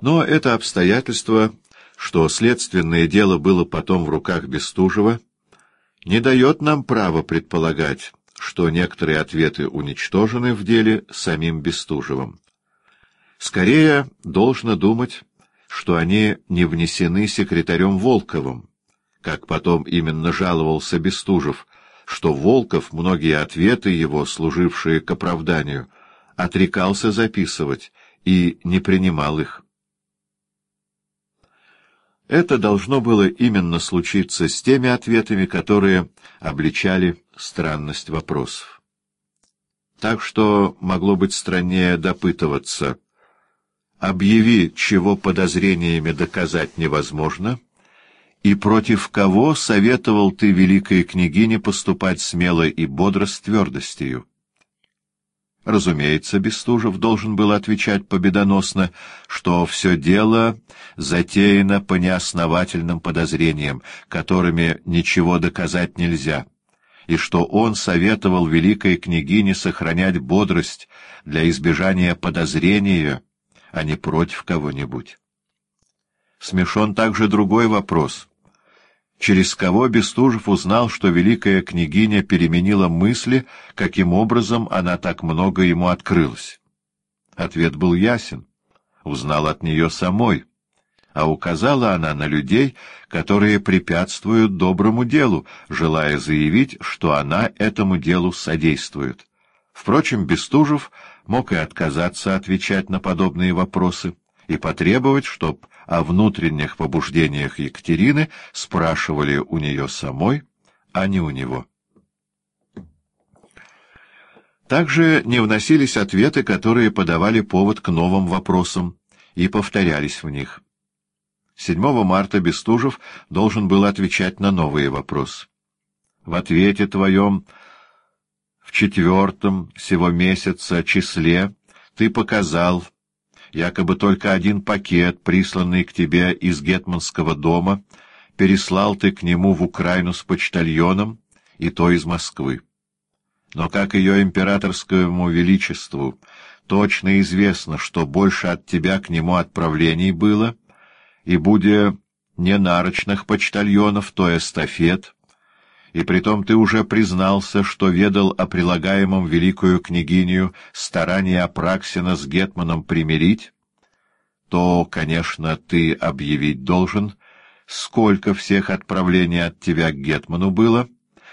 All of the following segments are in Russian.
Но это обстоятельство, что следственное дело было потом в руках Бестужева, не дает нам права предполагать, что некоторые ответы уничтожены в деле самим Бестужевым. Скорее, должно думать, что они не внесены секретарем Волковым, как потом именно жаловался Бестужев, что Волков многие ответы его, служившие к оправданию, отрекался записывать и не принимал их. Это должно было именно случиться с теми ответами, которые обличали странность вопросов. Так что могло быть страннее допытываться. Объяви, чего подозрениями доказать невозможно, и против кого советовал ты великой княгине поступать смело и бодро с твердостью. Разумеется, Бестужев должен был отвечать победоносно, что все дело затеяно по неосновательным подозрениям, которыми ничего доказать нельзя, и что он советовал великой княгине сохранять бодрость для избежания подозрения, а не против кого-нибудь. Смешон также другой вопрос — через кого Бестужев узнал, что великая княгиня переменила мысли, каким образом она так много ему открылась. Ответ был ясен. Узнал от нее самой. А указала она на людей, которые препятствуют доброму делу, желая заявить, что она этому делу содействует. Впрочем, Бестужев мог и отказаться отвечать на подобные вопросы и потребовать, чтоб о внутренних побуждениях Екатерины спрашивали у нее самой, а не у него. Также не вносились ответы, которые подавали повод к новым вопросам и повторялись в них. 7 марта Бестужев должен был отвечать на новые вопросы. В ответе твоем в четвертом сего месяца числе ты показал, якобы только один пакет, присланный к тебе из Гетманского дома, переслал ты к нему в Украину с почтальоном, и то из Москвы. Но как ее императорскому величеству точно известно, что больше от тебя к нему отправлений было, и, будя не нарочных почтальонов, то эстафет, и притом ты уже признался, что ведал о прилагаемом великую княгиню старании Апраксина с Гетманом примирить, то, конечно, ты объявить должен, сколько всех отправлений от тебя к Гетману было,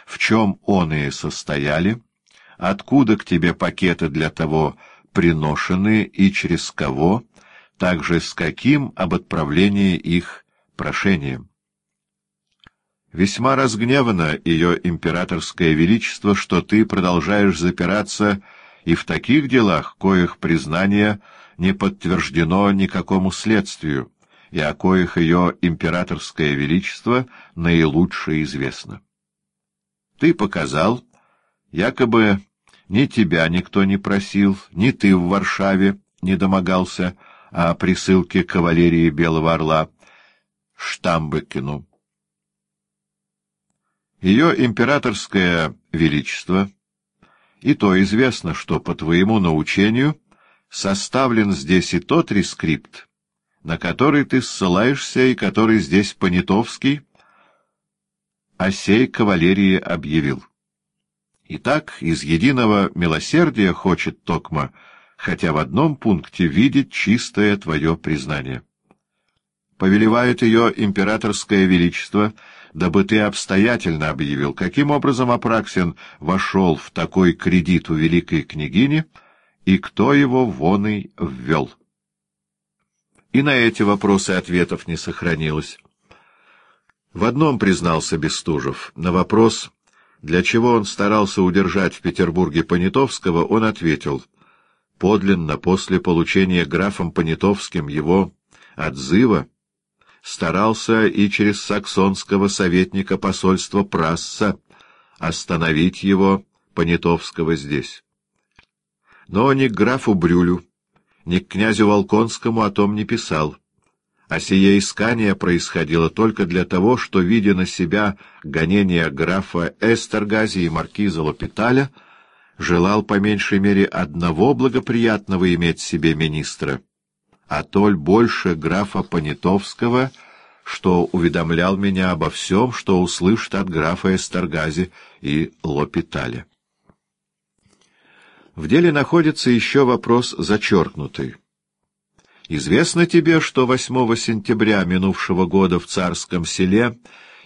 в чем он и состояли, откуда к тебе пакеты для того приношены и через кого, также с каким об отправлении их прошением. Весьма разгневано ее императорское величество, что ты продолжаешь запираться и в таких делах, коих признание не подтверждено никакому следствию, и о коих ее императорское величество наилучше известно. Ты показал, якобы ни тебя никто не просил, ни ты в Варшаве не домогался о присылке кавалерии Белого Орла Штамбекину. Ее императорское величество, и то известно, что по твоему научению составлен здесь и тот рескрипт, на который ты ссылаешься и который здесь Понятовский о сей кавалерии объявил. Итак, из единого милосердия хочет Токма, хотя в одном пункте видеть чистое твое признание. Повелевает ее императорское величество — дабы ты обстоятельно объявил, каким образом Апраксин вошел в такой кредит у великой княгини и кто его вон и ввел. И на эти вопросы ответов не сохранилось. В одном признался Бестужев. На вопрос, для чего он старался удержать в Петербурге Понятовского, он ответил. Подлинно, после получения графом Понятовским его отзыва, старался и через саксонского советника посольства Прасса остановить его, Понятовского, здесь. Но ни к графу Брюлю, ни к князю Волконскому о том не писал, а сие искание происходило только для того, что, видя на себя гонения графа Эстергази и маркиза Лопиталя, желал по меньшей мере одного благоприятного иметь себе министра — а толь больше графа Понятовского, что уведомлял меня обо всем, что услышит от графа Эстергази и Лопиталя. В деле находится еще вопрос зачеркнутый. Известно тебе, что 8 сентября минувшего года в царском селе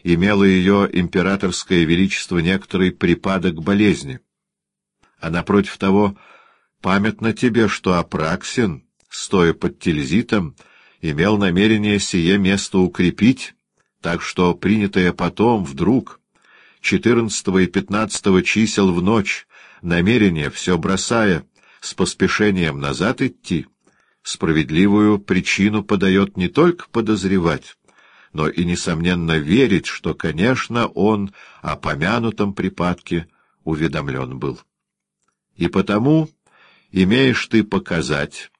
имело ее императорское величество некоторый припадок болезни. А напротив того, памятно тебе, что Апраксин, стоя под тильзитом, имел намерение сие место укрепить, так что принятое потом, вдруг, 14 и 15 чисел в ночь, намерение, все бросая, с поспешением назад идти — справедливую причину подает не только подозревать, но и, несомненно, верить, что, конечно, он о помянутом припадке уведомлен был. И потому имеешь ты показать.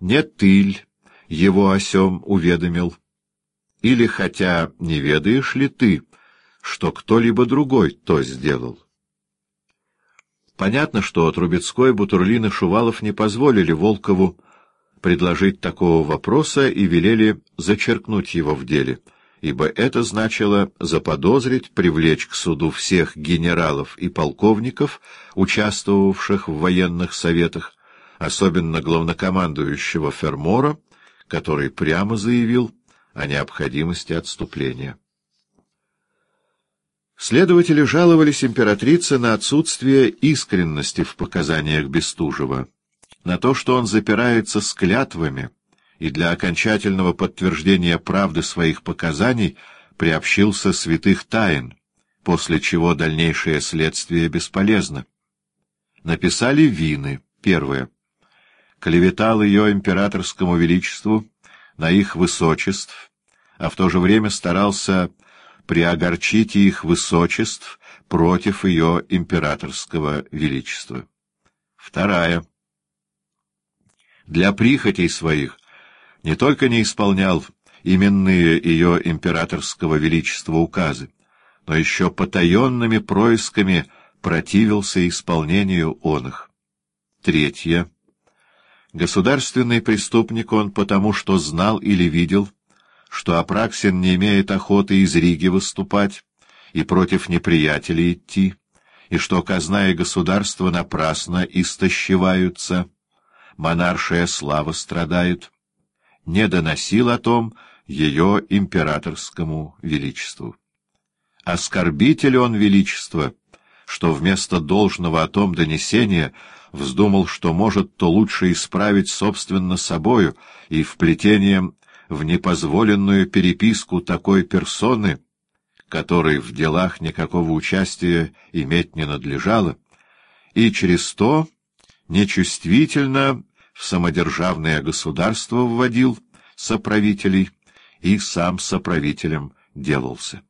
Не тыль его о сем уведомил, или хотя не ведаешь ли ты, что кто-либо другой то сделал. Понятно, что Трубецкой, Бутурлин и Шувалов не позволили Волкову предложить такого вопроса и велели зачеркнуть его в деле, ибо это значило заподозрить, привлечь к суду всех генералов и полковников, участвовавших в военных советах, особенно главнокомандующего Фермора, который прямо заявил о необходимости отступления. Следователи жаловались императрице на отсутствие искренности в показаниях Бестужева на то, что он запирается с клятвами и для окончательного подтверждения правды своих показаний приобщился святых тайн, после чего дальнейшее следствие бесполезно. Написали вины. Первое. Клеветал ее императорскому величеству на их высочеств, а в то же время старался приогорчить их высочеств против ее императорского величества. Вторая для прихотей своих не только не исполнял именные ее императорского величества указы, но еще потаенными происками противился исполнению он их. Третье. Государственный преступник он потому, что знал или видел, что Апраксин не имеет охоты из Риги выступать и против неприятелей идти, и что казна и государство напрасно истощеваются, монаршая слава страдает, не доносил о том ее императорскому величеству. Оскорбитель он величества, что вместо должного о том донесения вздумал, что может то лучше исправить собственно собою и вплетением в непозволенную переписку такой персоны, которой в делах никакого участия иметь не надлежало, и через то нечувствительно в самодержавное государство вводил соправителей и сам соправителем делался.